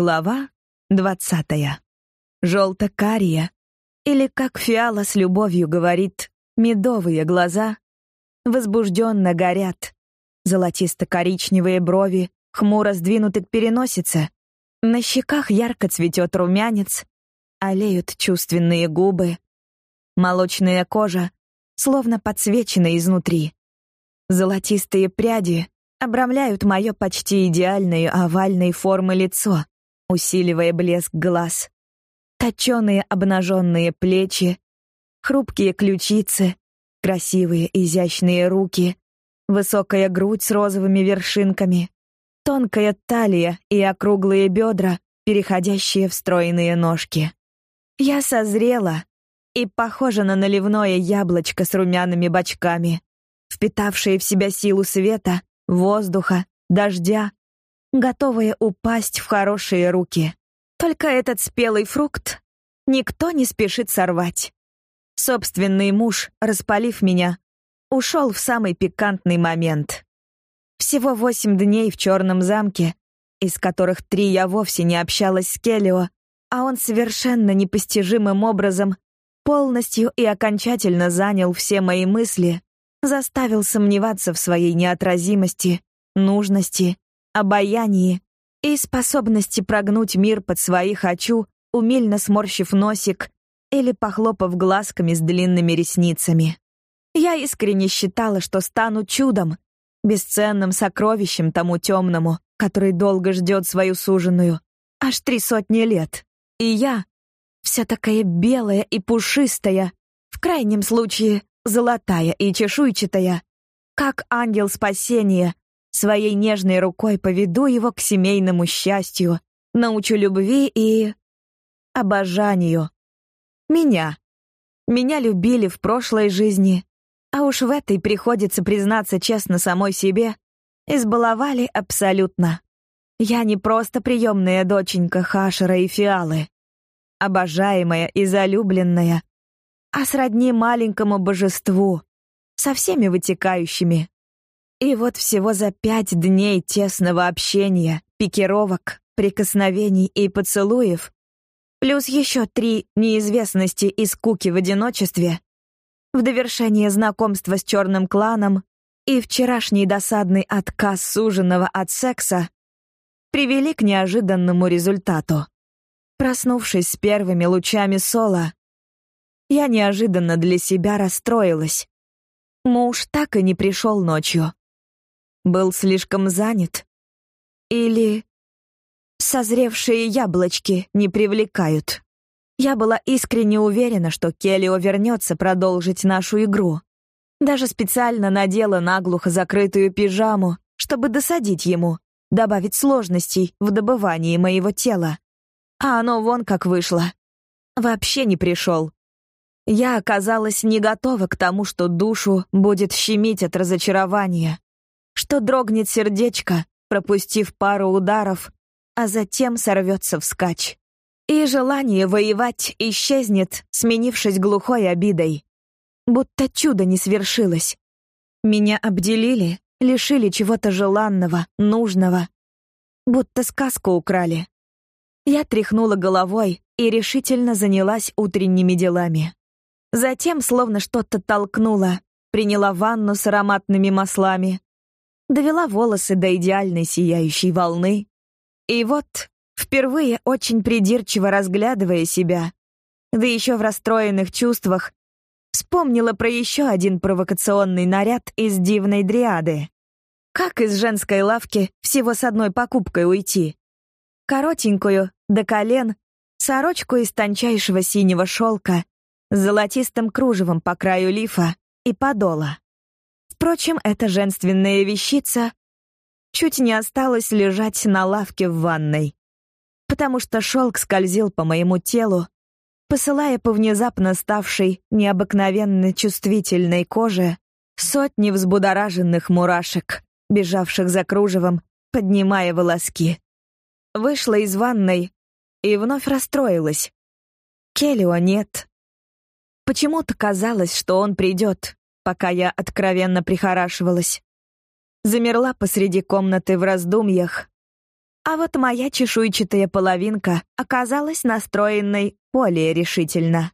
Глава двадцатая. Желто-карие, или, как фиала с любовью говорит, медовые глаза, возбужденно горят. Золотисто-коричневые брови хмуро сдвинуты к переносице. На щеках ярко цветет румянец, олеют чувственные губы. Молочная кожа словно подсвечена изнутри. Золотистые пряди обрамляют мое почти идеальное овальной формы лицо — усиливая блеск глаз. Точеные обнаженные плечи, хрупкие ключицы, красивые изящные руки, высокая грудь с розовыми вершинками, тонкая талия и округлые бедра, переходящие в стройные ножки. Я созрела и похожа на наливное яблочко с румяными бочками, впитавшее в себя силу света, воздуха, дождя готовые упасть в хорошие руки. Только этот спелый фрукт никто не спешит сорвать. Собственный муж, распалив меня, ушел в самый пикантный момент. Всего восемь дней в черном замке, из которых три я вовсе не общалась с Келлио, а он совершенно непостижимым образом полностью и окончательно занял все мои мысли, заставил сомневаться в своей неотразимости, нужности обаянии и способности прогнуть мир под свои «хочу», умельно сморщив носик или похлопав глазками с длинными ресницами. Я искренне считала, что стану чудом, бесценным сокровищем тому темному, который долго ждет свою суженую, аж три сотни лет. И я, вся такая белая и пушистая, в крайнем случае золотая и чешуйчатая, как ангел спасения, Своей нежной рукой поведу его к семейному счастью, научу любви и... обожанию. Меня. Меня любили в прошлой жизни, а уж в этой приходится признаться честно самой себе, избаловали абсолютно. Я не просто приемная доченька Хашера и Фиалы, обожаемая и залюбленная, а сродни маленькому божеству, со всеми вытекающими. И вот всего за пять дней тесного общения, пикировок, прикосновений и поцелуев, плюс еще три неизвестности и скуки в одиночестве, в довершение знакомства с черным кланом и вчерашний досадный отказ суженого от секса привели к неожиданному результату. Проснувшись с первыми лучами сола, я неожиданно для себя расстроилась. Муж так и не пришел ночью был слишком занят? Или созревшие яблочки не привлекают? Я была искренне уверена, что Келлио вернется продолжить нашу игру. Даже специально надела наглухо закрытую пижаму, чтобы досадить ему, добавить сложностей в добывании моего тела. А оно вон как вышло. Вообще не пришел. Я оказалась не готова к тому, что душу будет щемить от разочарования что дрогнет сердечко, пропустив пару ударов, а затем сорвется вскачь. И желание воевать исчезнет, сменившись глухой обидой. Будто чудо не свершилось. Меня обделили, лишили чего-то желанного, нужного. Будто сказку украли. Я тряхнула головой и решительно занялась утренними делами. Затем, словно что-то толкнула, приняла ванну с ароматными маслами, довела волосы до идеальной сияющей волны. И вот, впервые очень придирчиво разглядывая себя, да еще в расстроенных чувствах, вспомнила про еще один провокационный наряд из дивной дриады. Как из женской лавки всего с одной покупкой уйти? Коротенькую, до колен, сорочку из тончайшего синего шелка с золотистым кружевом по краю лифа и подола. Впрочем, эта женственная вещица чуть не осталась лежать на лавке в ванной, потому что шелк скользил по моему телу, посылая по внезапно ставшей необыкновенно чувствительной коже сотни взбудораженных мурашек, бежавших за кружевом, поднимая волоски. Вышла из ванной и вновь расстроилась. Келлио нет. Почему-то казалось, что он придет, пока я откровенно прихорашивалась. Замерла посреди комнаты в раздумьях. А вот моя чешуйчатая половинка оказалась настроенной более решительно.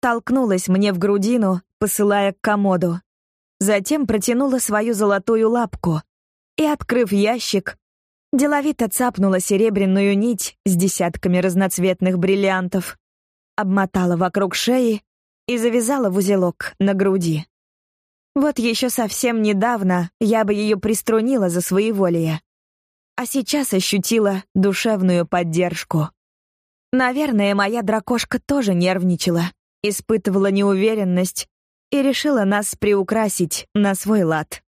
Толкнулась мне в грудину, посылая к комоду. Затем протянула свою золотую лапку и, открыв ящик, деловито цапнула серебряную нить с десятками разноцветных бриллиантов, обмотала вокруг шеи и завязала в узелок на груди. Вот еще совсем недавно я бы ее приструнила за своеволие, а сейчас ощутила душевную поддержку. Наверное, моя дракошка тоже нервничала, испытывала неуверенность и решила нас приукрасить на свой лад.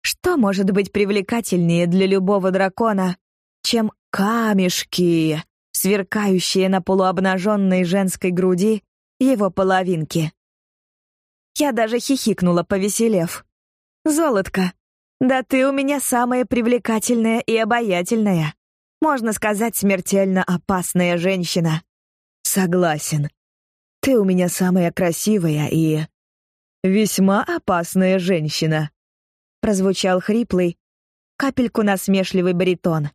Что может быть привлекательнее для любого дракона, чем камешки, сверкающие на полуобнаженной женской груди его половинки? Я даже хихикнула, повеселев. «Золотко, да ты у меня самая привлекательная и обаятельная. Можно сказать, смертельно опасная женщина». «Согласен. Ты у меня самая красивая и...» «Весьма опасная женщина», прозвучал хриплый, капельку насмешливый баритон.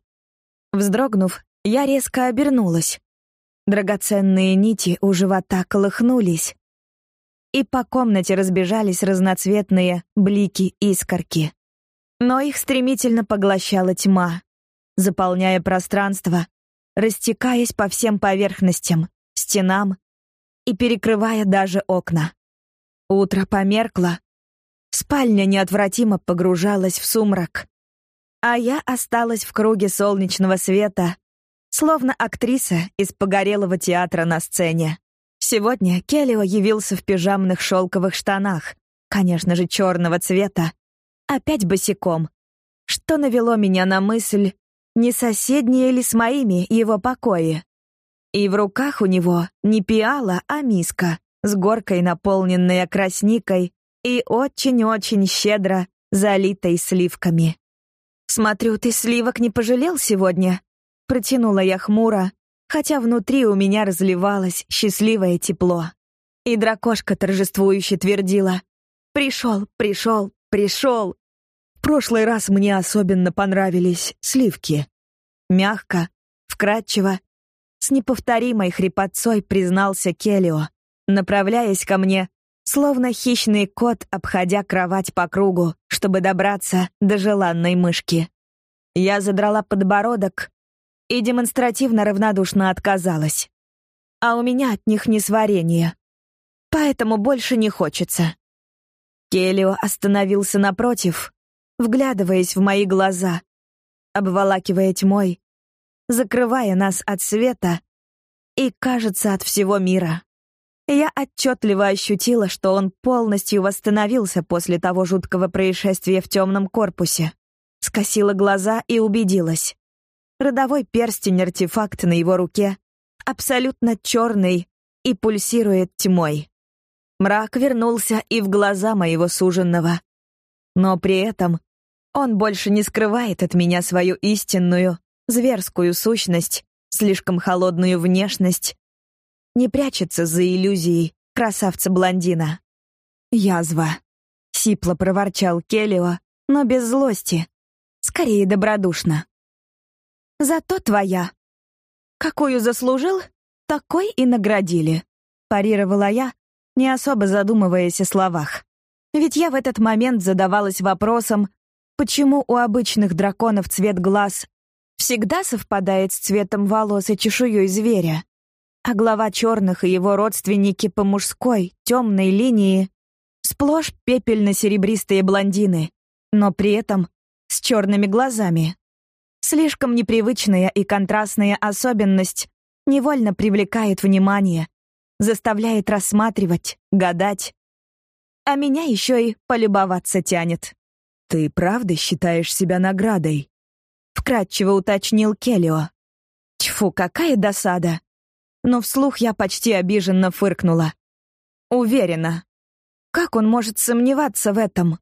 Вздрогнув, я резко обернулась. Драгоценные нити у живота колыхнулись, и по комнате разбежались разноцветные блики-искорки. Но их стремительно поглощала тьма, заполняя пространство, растекаясь по всем поверхностям, стенам и перекрывая даже окна. Утро померкло, Спальня неотвратимо погружалась в сумрак, а я осталась в круге солнечного света, словно актриса из погорелого театра на сцене. Сегодня Келлио явился в пижамных шелковых штанах, конечно же, черного цвета, опять босиком, что навело меня на мысль, не соседние ли с моими его покои. И в руках у него не пиала, а миска с горкой, наполненной красникой и очень-очень щедро залитой сливками. «Смотрю, ты сливок не пожалел сегодня?» Протянула я хмуро, хотя внутри у меня разливалось счастливое тепло. И дракошка торжествующе твердила «Пришел, пришел, пришел!» В прошлый раз мне особенно понравились сливки. Мягко, вкрадчиво, с неповторимой хрипотцой признался Келио, направляясь ко мне словно хищный кот, обходя кровать по кругу, чтобы добраться до желанной мышки. Я задрала подбородок и демонстративно равнодушно отказалась. А у меня от них несварение. Поэтому больше не хочется. Келио остановился напротив, вглядываясь в мои глаза, обволакивая тьмой, закрывая нас от света и, кажется, от всего мира. Я отчетливо ощутила, что он полностью восстановился после того жуткого происшествия в темном корпусе. Скосила глаза и убедилась. Родовой перстень-артефакт на его руке абсолютно черный и пульсирует тьмой. Мрак вернулся и в глаза моего суженного. Но при этом он больше не скрывает от меня свою истинную, зверскую сущность, слишком холодную внешность не прячется за иллюзией красавца-блондина. «Язва», — сипло проворчал Келлио, но без злости, скорее добродушно. «Зато твоя. Какую заслужил, такой и наградили», — парировала я, не особо задумываясь о словах. Ведь я в этот момент задавалась вопросом, почему у обычных драконов цвет глаз всегда совпадает с цветом волос и чешуей зверя, а глава черных и его родственники по мужской, темной линии сплошь пепельно-серебристые блондины, но при этом с черными глазами. Слишком непривычная и контрастная особенность невольно привлекает внимание, заставляет рассматривать, гадать. А меня еще и полюбоваться тянет. «Ты правда считаешь себя наградой?» — вкратчиво уточнил Келлио. Тьфу, какая досада! но вслух я почти обиженно фыркнула. Уверена. Как он может сомневаться в этом?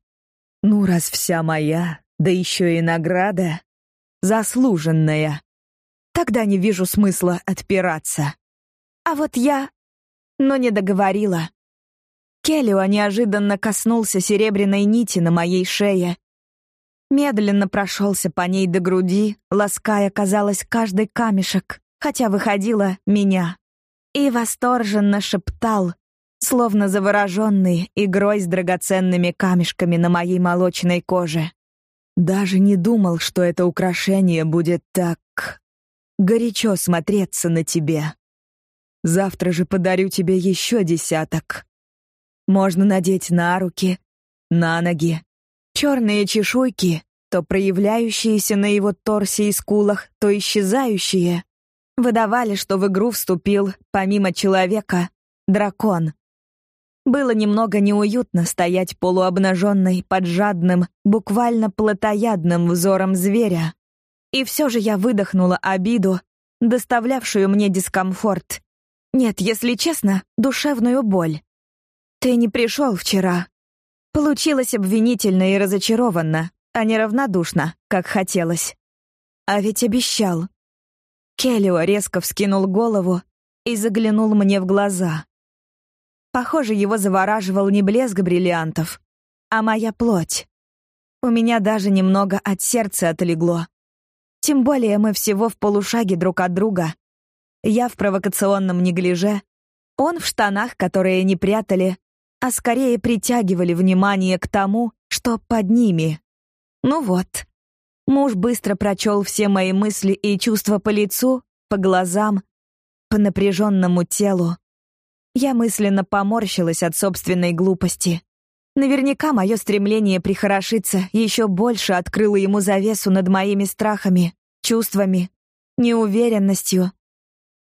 Ну, раз вся моя, да еще и награда, заслуженная, тогда не вижу смысла отпираться. А вот я... Но не договорила. Келлио неожиданно коснулся серебряной нити на моей шее Медленно прошелся по ней до груди, лаская, казалось, каждый камешек, хотя выходила меня. И восторженно шептал, словно завороженный игрой с драгоценными камешками на моей молочной коже. Даже не думал, что это украшение будет так горячо смотреться на тебе. Завтра же подарю тебе еще десяток. Можно надеть на руки, на ноги. Черные чешуйки, то проявляющиеся на его торсе и скулах, то исчезающие, выдавали, что в игру вступил, помимо человека, дракон. Было немного неуютно стоять полуобнаженной под жадным, буквально плотоядным взором зверя. И все же я выдохнула обиду, доставлявшую мне дискомфорт. Нет, если честно, душевную боль. Ты не пришел вчера. Получилось обвинительно и разочарованно, а не равнодушно, как хотелось. А ведь обещал. Келлио резко вскинул голову и заглянул мне в глаза. Похоже, его завораживал не блеск бриллиантов, а моя плоть. У меня даже немного от сердца отлегло. Тем более мы всего в полушаге друг от друга. Я в провокационном неглиже, он в штанах, которые не прятали, а скорее притягивали внимание к тому, что под ними. Ну вот. Муж быстро прочел все мои мысли и чувства по лицу, по глазам, по напряженному телу. Я мысленно поморщилась от собственной глупости. Наверняка мое стремление прихорошиться еще больше открыло ему завесу над моими страхами, чувствами, неуверенностью.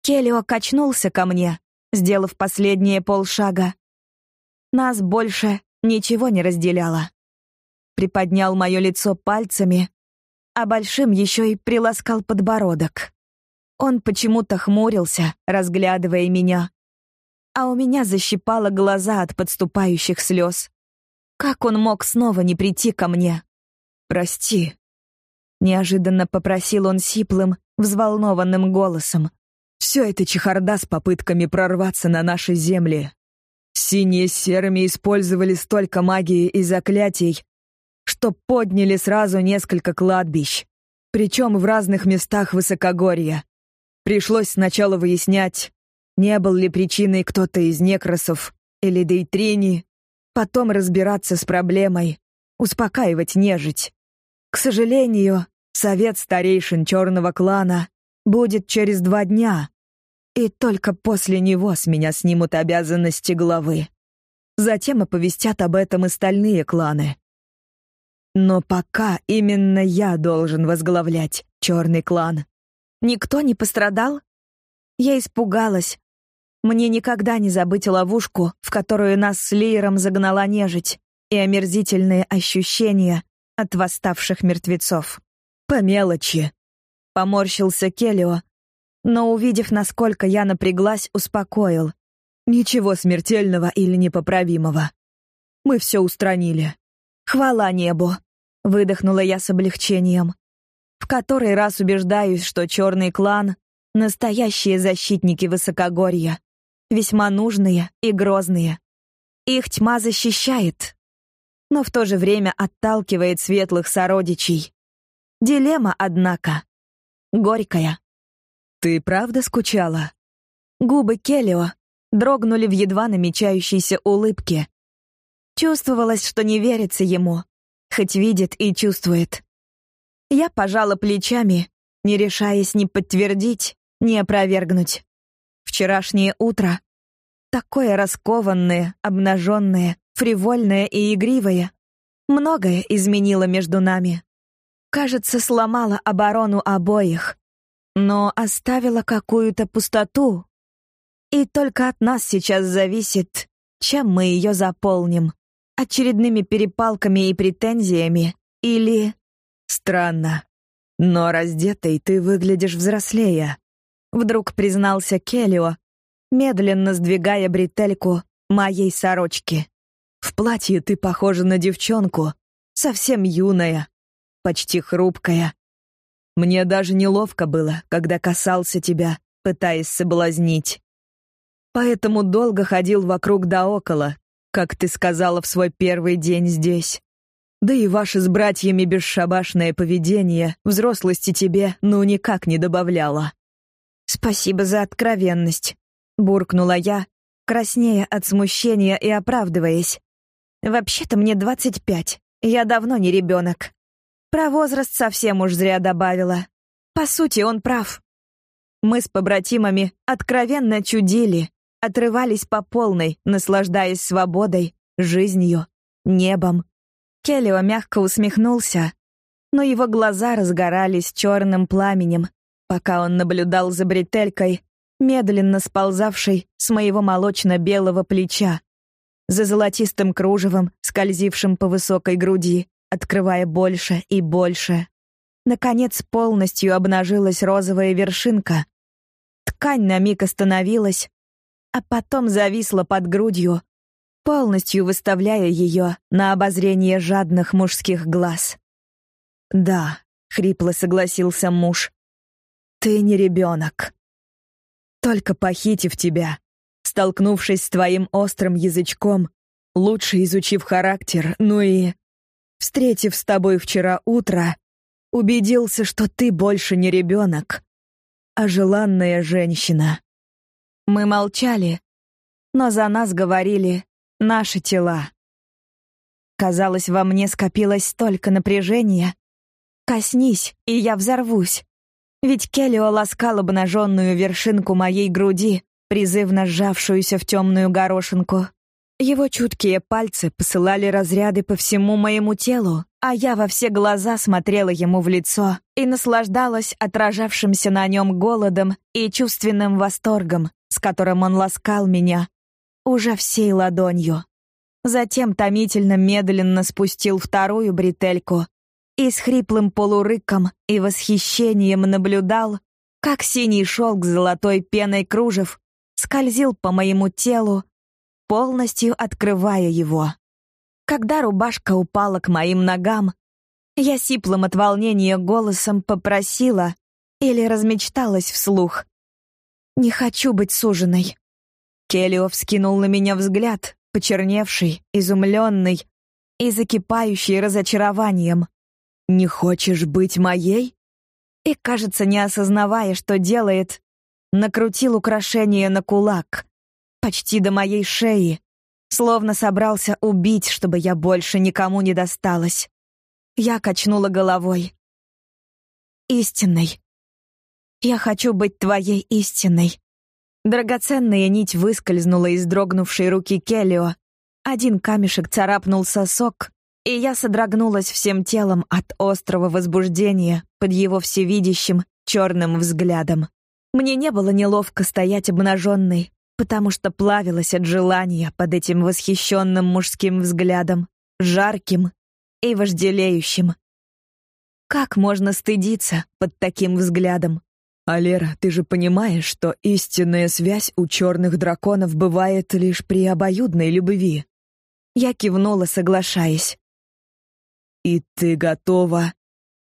Келлио качнулся ко мне, сделав последние полшага. Нас больше ничего не разделяло. Приподнял мое лицо пальцами, а большим еще и приласкал подбородок. Он почему-то хмурился, разглядывая меня, а у меня защипало глаза от подступающих слез. Как он мог снова не прийти ко мне? «Прости», — неожиданно попросил он сиплым, взволнованным голосом. «Все это чехарда с попытками прорваться на наши земли. Синие с серыми использовали столько магии и заклятий, что подняли сразу несколько кладбищ, причем в разных местах высокогорья. Пришлось сначала выяснять, не был ли причиной кто-то из некросов или дейтрини, потом разбираться с проблемой, успокаивать нежить. К сожалению, совет старейшин черного клана будет через два дня, и только после него с меня снимут обязанности главы. Затем оповестят об этом остальные кланы. Но пока именно я должен возглавлять черный клан. Никто не пострадал? Я испугалась, мне никогда не забыть ловушку, в которую нас с Лиером загнала нежить, и омерзительные ощущения от восставших мертвецов. По мелочи. Поморщился Келио, но, увидев, насколько я напряглась, успокоил. Ничего смертельного или непоправимого. Мы все устранили. Хвала небу. Выдохнула я с облегчением. В который раз убеждаюсь, что черный клан — настоящие защитники высокогорья весьма нужные и грозные. Их тьма защищает, но в то же время отталкивает светлых сородичей. Дилемма, однако, горькая. «Ты правда скучала?» Губы Келлио дрогнули в едва намечающейся улыбке. Чувствовалось, что не верится ему, хоть видит и чувствует. Я пожала плечами, не решаясь ни подтвердить, ни опровергнуть. Вчерашнее утро, такое раскованное, обнаженное, фривольное и игривое, многое изменило между нами. Кажется, сломало оборону обоих, но оставило какую-то пустоту. И только от нас сейчас зависит, чем мы ее заполним. Очередными перепалками и претензиями или... Странно. Но раздетой ты выглядишь взрослее. Вдруг признался Келлио, медленно сдвигая бретельку моей сорочки. В платье ты похожа на девчонку, совсем юная, почти хрупкая. Мне даже неловко было, когда касался тебя, пытаясь соблазнить. Поэтому долго ходил вокруг да около, как ты сказала в свой первый день здесь. Да и ваше с братьями бесшабашное поведение взрослости тебе ну никак не добавляло. Спасибо за откровенность, буркнула я, краснея от смущения и оправдываясь. Вообще-то мне двадцать пять. Я давно не ребенок. Про возраст совсем уж зря добавила. По сути, он прав. Мы с побратимами откровенно чудили, отрывались по полной, наслаждаясь свободой, жизнью, небом. Келлио мягко усмехнулся, но его глаза разгорались черным пламенем, пока он наблюдал за бретелькой, медленно сползавшей с моего молочно-белого плеча, за золотистым кружевом, скользившим по высокой груди, открывая больше и больше. Наконец полностью обнажилась розовая вершинка. Ткань на миг остановилась, а потом зависла под грудью, полностью выставляя ее на обозрение жадных мужских глаз. «Да», — хрипло согласился муж, — «ты не ребенок. Только похитив тебя, столкнувшись с твоим острым язычком, лучше изучив характер, ну и, встретив с тобой вчера утро, убедился, что ты больше не ребенок, а желанная женщина. Мы молчали, но за нас говорили наши тела. Казалось, во мне скопилось столько напряжения. Коснись, и я взорвусь. Ведь Келлио ласкал обнаженную вершинку моей груди, призывно сжавшуюся в темную горошинку. Его чуткие пальцы посылали разряды по всему моему телу, а я во все глаза смотрела ему в лицо и наслаждалась отражавшимся на нем голодом и чувственным восторгом, с которым он ласкал меня, уже всей ладонью. Затем томительно медленно спустил вторую бретельку и с хриплым полурыком и восхищением наблюдал, как синий шелк с золотой пеной кружев скользил по моему телу, полностью открывая его. Когда рубашка упала к моим ногам, я сиплым от волнения голосом попросила или размечталась вслух. «Не хочу быть суженой». Келлио вскинул на меня взгляд, почерневший, изумленный и закипающий разочарованием. «Не хочешь быть моей?» И, кажется, не осознавая, что делает, накрутил украшение на кулак, почти до моей шеи, словно собрался убить, чтобы я больше никому не досталась. Я качнула головой. Истинной. Я хочу быть твоей истинной. Драгоценная нить выскользнула из дрогнувшей руки Келлио. Один камешек царапнул сосок, и я содрогнулась всем телом от острого возбуждения под его всевидящим черным взглядом. Мне не было неловко стоять обнаженной, потому что плавилась от желания под этим восхищенным мужским взглядом, жарким и вожделеющим. Как можно стыдиться под таким взглядом? Алера, ты же понимаешь, что истинная связь у черных драконов бывает лишь при обоюдной любви. Я кивнула, соглашаясь. И ты готова,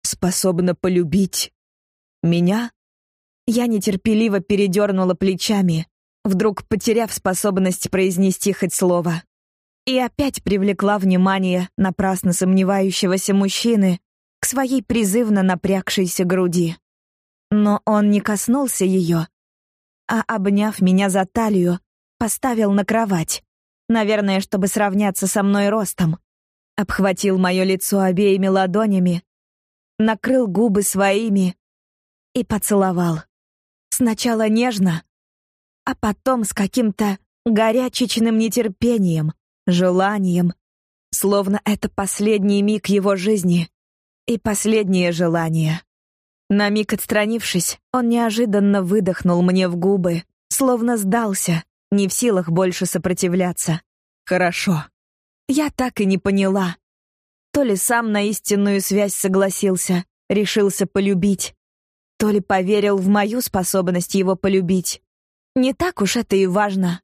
способна полюбить меня? Я нетерпеливо передернула плечами, вдруг потеряв способность произнести хоть слово. И опять привлекла внимание напрасно сомневающегося мужчины к своей призывно напрягшейся груди. Но он не коснулся ее, а, обняв меня за талию, поставил на кровать, наверное, чтобы сравняться со мной ростом. Обхватил мое лицо обеими ладонями, накрыл губы своими и поцеловал. Сначала нежно, а потом с каким-то горячечным нетерпением, желанием, словно это последний миг его жизни и последнее желание. На миг отстранившись, он неожиданно выдохнул мне в губы, словно сдался, не в силах больше сопротивляться. Хорошо. Я так и не поняла. То ли сам на истинную связь согласился, решился полюбить, то ли поверил в мою способность его полюбить. Не так уж это и важно.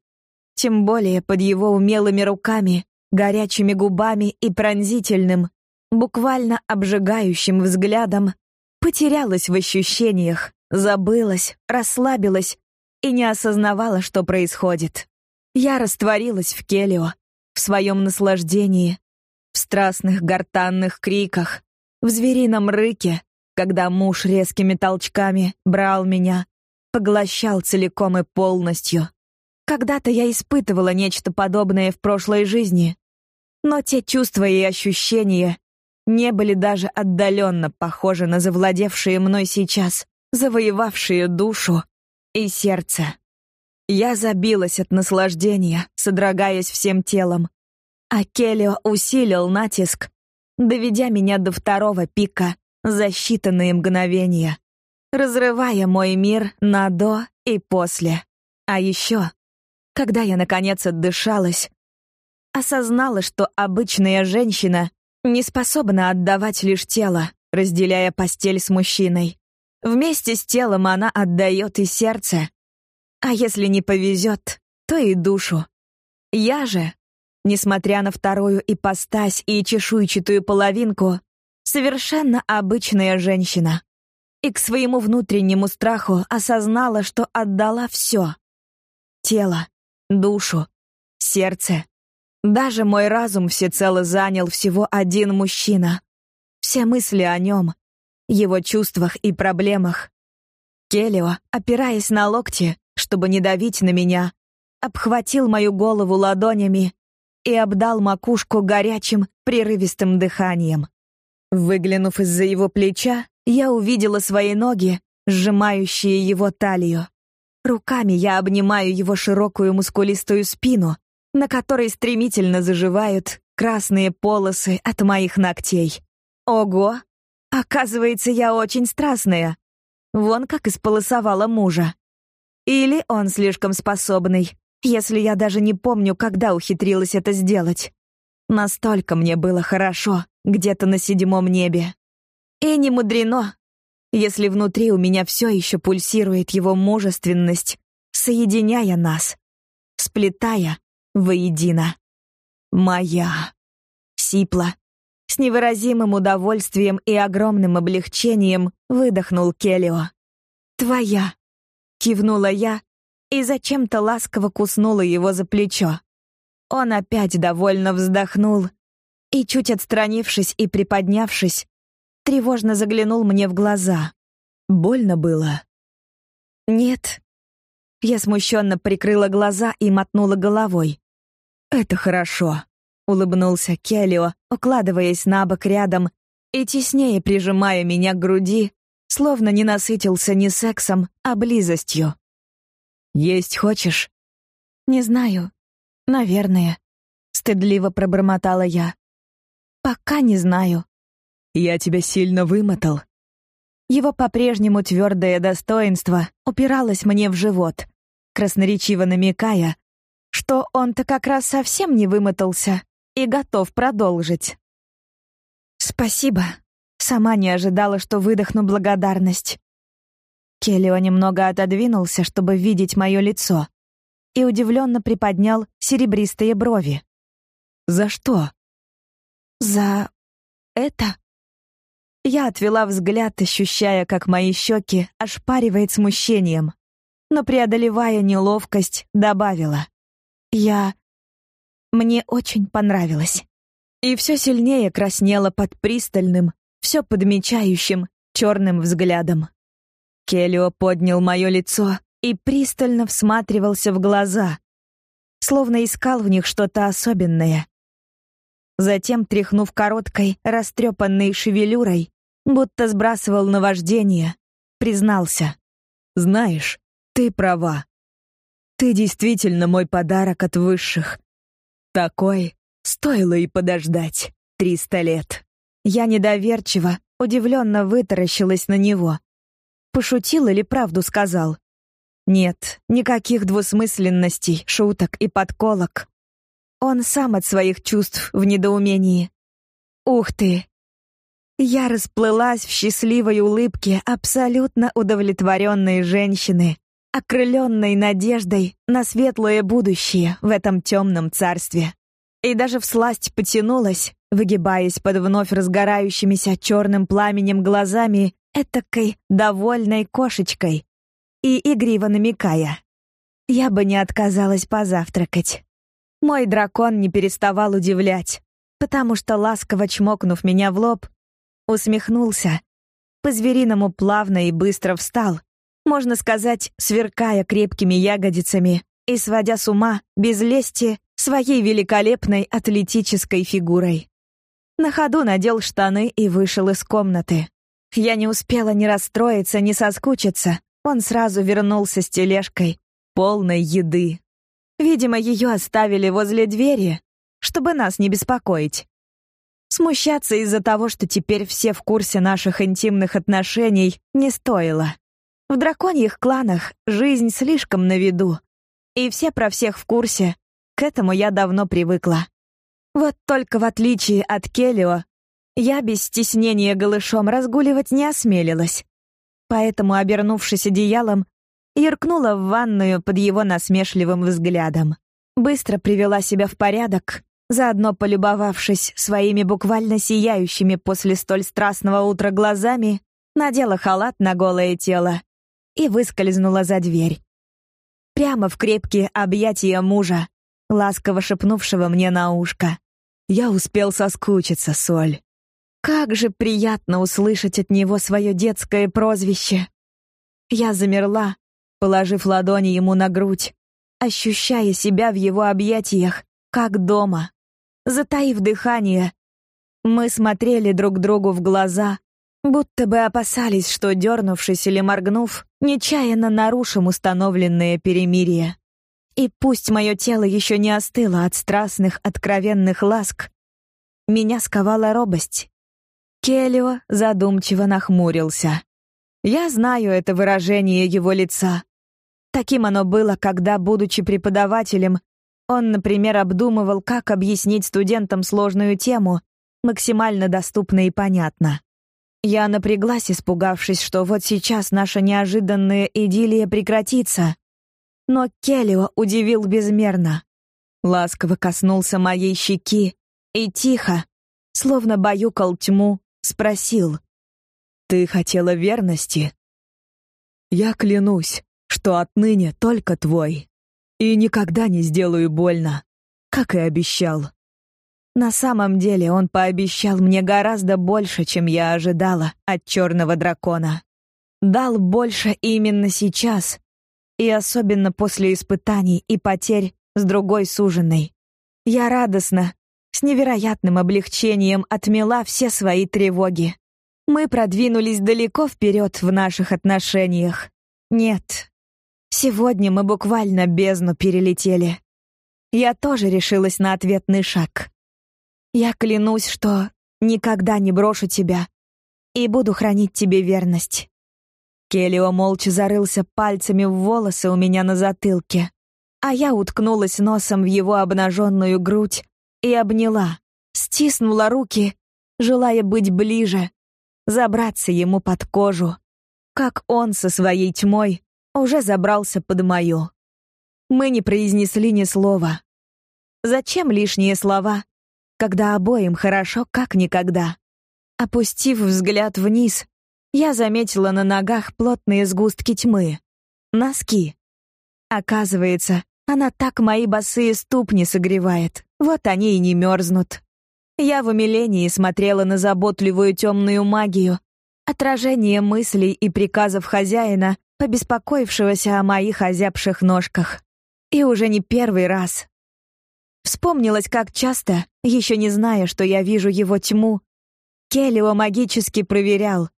Тем более под его умелыми руками, горячими губами и пронзительным, буквально обжигающим взглядом, потерялась в ощущениях, забылась, расслабилась и не осознавала, что происходит. Я растворилась в Келио, в своем наслаждении, в страстных гортанных криках, в зверином рыке, когда муж резкими толчками брал меня, поглощал целиком и полностью. Когда-то я испытывала нечто подобное в прошлой жизни, но те чувства и ощущения не были даже отдаленно похожи на завладевшие мной сейчас, завоевавшие душу и сердце. Я забилась от наслаждения, содрогаясь всем телом, а Келлио усилил натиск, доведя меня до второго пика за считанные мгновения, разрывая мой мир на «до» и «после». А еще, когда я, наконец, отдышалась, осознала, что обычная женщина не способна отдавать лишь тело, разделяя постель с мужчиной. Вместе с телом она отдает и сердце, а если не повезет, то и душу. Я же, несмотря на вторую ипостась и чешуйчатую половинку, совершенно обычная женщина. И к своему внутреннему страху осознала, что отдала все. Тело, душу, сердце. Даже мой разум всецело занял всего один мужчина. Все мысли о нем, его чувствах и проблемах. Келио, опираясь на локти, чтобы не давить на меня, обхватил мою голову ладонями и обдал макушку горячим, прерывистым дыханием. Выглянув из-за его плеча, я увидела свои ноги, сжимающие его талию. Руками я обнимаю его широкую мускулистую спину, на которой стремительно заживают красные полосы от моих ногтей. Ого! Оказывается, я очень страстная. Вон как исполосовала мужа. Или он слишком способный, если я даже не помню, когда ухитрилась это сделать. Настолько мне было хорошо, где-то на седьмом небе. И не мудрено, если внутри у меня все еще пульсирует его мужественность, соединяя нас, сплетая воедино. Моя. Сипла. С невыразимым удовольствием и огромным облегчением выдохнул Келио. «Твоя!» — кивнула я и зачем-то ласково куснула его за плечо. Он опять довольно вздохнул и, чуть отстранившись и приподнявшись, тревожно заглянул мне в глаза. Больно было? Нет. Я смущенно прикрыла глаза и мотнула головой. Это хорошо, улыбнулся Келлио, укладываясь на бок рядом и теснее прижимая меня к груди, словно не насытился не сексом, а близостью. Есть хочешь? Не знаю. Наверное, стыдливо пробормотала я. Пока не знаю. Я тебя сильно вымотал. Его по-прежнему твердое достоинство упиралось мне в живот, красноречиво намекая, что он-то как раз совсем не вымотался и готов продолжить. Спасибо. Сама не ожидала, что выдохну благодарность. Келлио немного отодвинулся, чтобы видеть мое лицо, и удивленно приподнял серебристые брови. «За что?» «За... это?» Я отвела взгляд, ощущая, как мои щеки ошпаривает смущением, но, преодолевая неловкость, добавила. «Я... мне очень понравилось». И все сильнее краснела под пристальным, все подмечающим, черным взглядом. Келлио поднял мое лицо и пристально всматривался в глаза, словно искал в них что-то особенное. Затем, тряхнув короткой, растрепанной шевелюрой, будто сбрасывал наваждение, признался. «Знаешь, ты права. Ты действительно мой подарок от высших. Такой стоило и подождать триста лет». Я недоверчиво, удивленно вытаращилась на него. Пошутил или правду сказал? Нет, никаких двусмысленностей, шуток и подколок. Он сам от своих чувств в недоумении. Ух ты! Я расплылась в счастливой улыбке абсолютно удовлетворенной женщины, окрыленной надеждой на светлое будущее в этом темном царстве. И даже всласть потянулась, выгибаясь под вновь разгорающимися черным пламенем глазами этакой довольной кошечкой и игриво намекая. Я бы не отказалась позавтракать. Мой дракон не переставал удивлять. потому что, ласково чмокнув меня в лоб, усмехнулся, по-звериному плавно и быстро встал, можно сказать, сверкая крепкими ягодицами и сводя с ума, без лести, своей великолепной атлетической фигурой. На ходу надел штаны и вышел из комнаты. Я не успела ни расстроиться, ни соскучиться. Он сразу вернулся с тележкой, полной еды. Видимо, ее оставили возле двери, чтобы нас не беспокоить. Смущаться из-за того, что теперь все в курсе наших интимных отношений, не стоило. В драконьих кланах жизнь слишком на виду, и все про всех в курсе. К этому я давно привыкла. Вот только в отличие от Келио, я без стеснения голышом разгуливать не осмелилась. Поэтому, обернувшись одеялом, юркнула в ванную под его насмешливым взглядом. Быстро привела себя в порядок, заодно полюбовавшись своими буквально сияющими после столь страстного утра глазами, надела халат на голое тело и выскользнула за дверь. Прямо в крепкие объятия мужа, ласково шепнувшего мне на ушко. Я успел соскучиться, Соль. Как же приятно услышать от него свое детское прозвище. Я замерла, положив ладони ему на грудь, ощущая себя в его объятиях, как дома. Затаив дыхание, мы смотрели друг другу в глаза, будто бы опасались, что, дернувшись или моргнув, нечаянно нарушим установленное перемирие. И пусть мое тело еще не остыло от страстных, откровенных ласк, меня сковала робость. Келио задумчиво нахмурился. Я знаю это выражение его лица. Таким оно было, когда, будучи преподавателем, он, например, обдумывал, как объяснить студентам сложную тему, максимально доступно и понятно. Я напряглась, испугавшись, что вот сейчас наша неожиданная идиллия прекратится, но Келлио удивил безмерно. Ласково коснулся моей щеки и тихо, словно баюкал тьму, спросил. «Ты хотела верности?» «Я клянусь, что отныне только твой, и никогда не сделаю больно, как и обещал». На самом деле он пообещал мне гораздо больше, чем я ожидала от черного дракона. Дал больше именно сейчас, и особенно после испытаний и потерь с другой суженой. Я радостно, с невероятным облегчением отмела все свои тревоги. Мы продвинулись далеко вперед в наших отношениях. Нет, сегодня мы буквально бездну перелетели. Я тоже решилась на ответный шаг. Я клянусь, что никогда не брошу тебя и буду хранить тебе верность. Келио молча зарылся пальцами в волосы у меня на затылке, а я уткнулась носом в его обнаженную грудь и обняла, стиснула руки, желая быть ближе, забраться ему под кожу, как он со своей тьмой уже забрался под мою. Мы не произнесли ни слова. Зачем лишние слова, когда обоим хорошо, как никогда? Опустив взгляд вниз, я заметила на ногах плотные сгустки тьмы. Носки. Оказывается, она так мои босые ступни согревает. Вот они и не мерзнут. Я в умилении смотрела на заботливую темную магию, отражение мыслей и приказов хозяина, побеспокоившегося о моих озябших ножках. И уже не первый раз. Вспомнилось, как часто, еще не зная, что я вижу его тьму, Келлио магически проверял,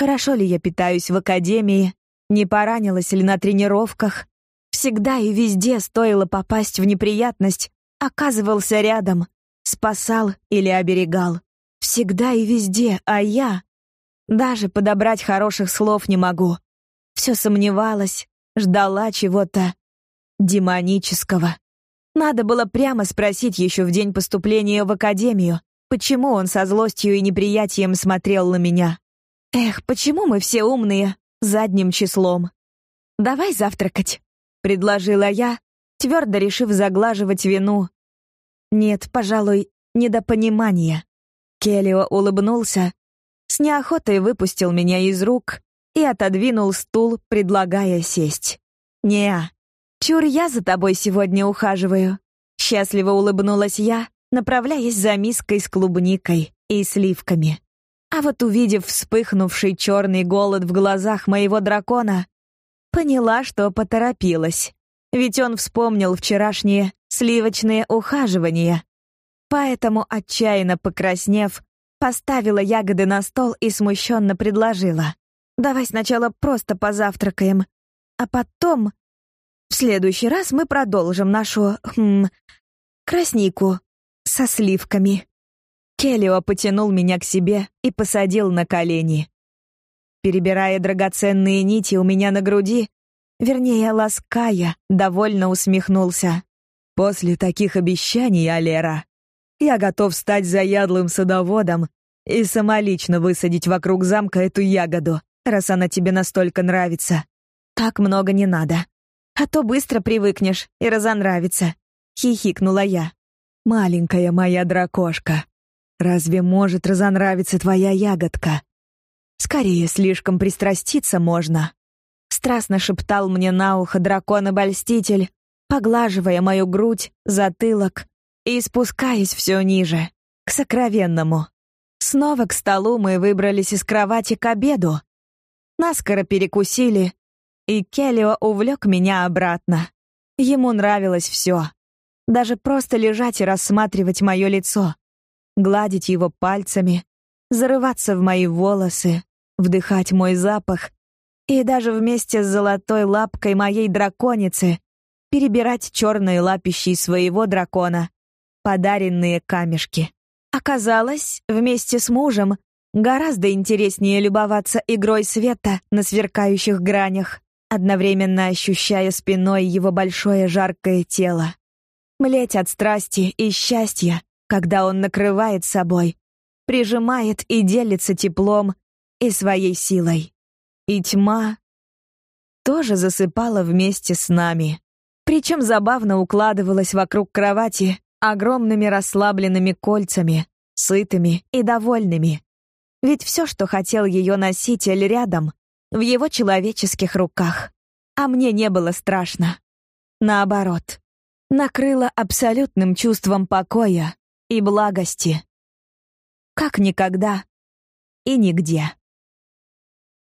Хорошо ли я питаюсь в академии? Не поранилась ли на тренировках? Всегда и везде стоило попасть в неприятность, оказывался рядом, спасал или оберегал. Всегда и везде, а я даже подобрать хороших слов не могу. Все сомневалась, ждала чего-то демонического. Надо было прямо спросить еще в день поступления в академию, почему он со злостью и неприятием смотрел на меня. Эх, почему мы все умные задним числом? Давай завтракать, предложила я, твердо решив заглаживать вину. Нет, пожалуй, недопонимание. Келлио улыбнулся, с неохотой выпустил меня из рук и отодвинул стул, предлагая сесть. «Не, чур я за тобой сегодня ухаживаю». Счастливо улыбнулась я, направляясь за миской с клубникой и сливками. А вот увидев вспыхнувший черный голод в глазах моего дракона, поняла, что поторопилась. Ведь он вспомнил вчерашние сливочные ухаживания. Поэтому, отчаянно покраснев, поставила ягоды на стол и смущенно предложила. «Давай сначала просто позавтракаем, а потом... В следующий раз мы продолжим нашу... Хм, краснику со сливками». Келлио потянул меня к себе и посадил на колени. Перебирая драгоценные нити у меня на груди, вернее, лаская, довольно усмехнулся. «После таких обещаний, Алера, я готов стать заядлым садоводом и самолично высадить вокруг замка эту ягоду, раз она тебе настолько нравится. Так много не надо. А то быстро привыкнешь и разонравится», — хихикнула я. «Маленькая моя дракошка, Разве может разонравиться твоя ягодка? Скорее, слишком пристраститься можно. Страстно шептал мне на ухо дракон-обольститель, поглаживая мою грудь, затылок и спускаясь все ниже, к сокровенному. Снова к столу мы выбрались из кровати к обеду. Наскоро перекусили, и Келлио увлек меня обратно. Ему нравилось все. Даже просто лежать и рассматривать мое лицо гладить его пальцами, зарываться в мои волосы, вдыхать мой запах и даже вместе с золотой лапкой моей драконицы перебирать черные лапищи своего дракона, подаренные камешки. Оказалось, вместе с мужем гораздо интереснее любоваться игрой света на сверкающих гранях, одновременно ощущая спиной его большое жаркое тело. Млеть от страсти и счастья, когда он накрывает собой, прижимает и делится теплом и своей силой. И тьма тоже засыпала вместе с нами, причем забавно укладывалась вокруг кровати огромными расслабленными кольцами, сытыми и довольными. Ведь все, что хотел ее носитель рядом, в его человеческих руках. А мне не было страшно. Наоборот, накрыло абсолютным чувством покоя, и благости. Как никогда и нигде.